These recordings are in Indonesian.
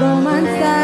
romansa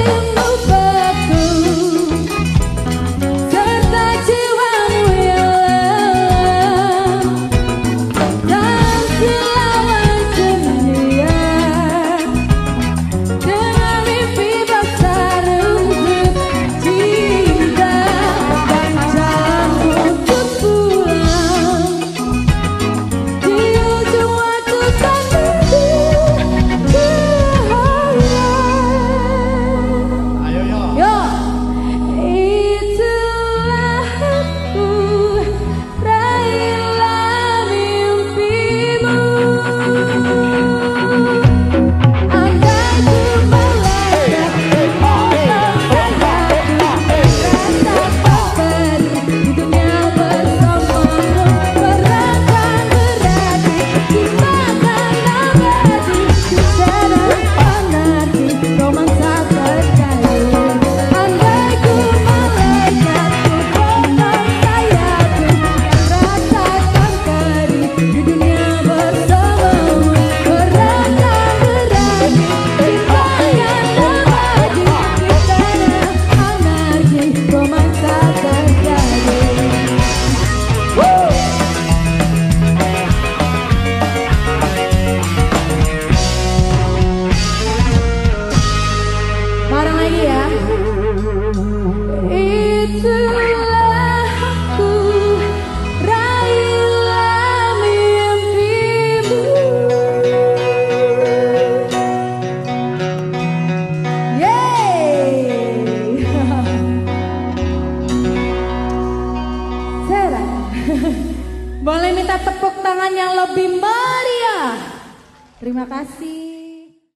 you. romantizada minta tepuk tangan yang lebih meriah. Terima kasih.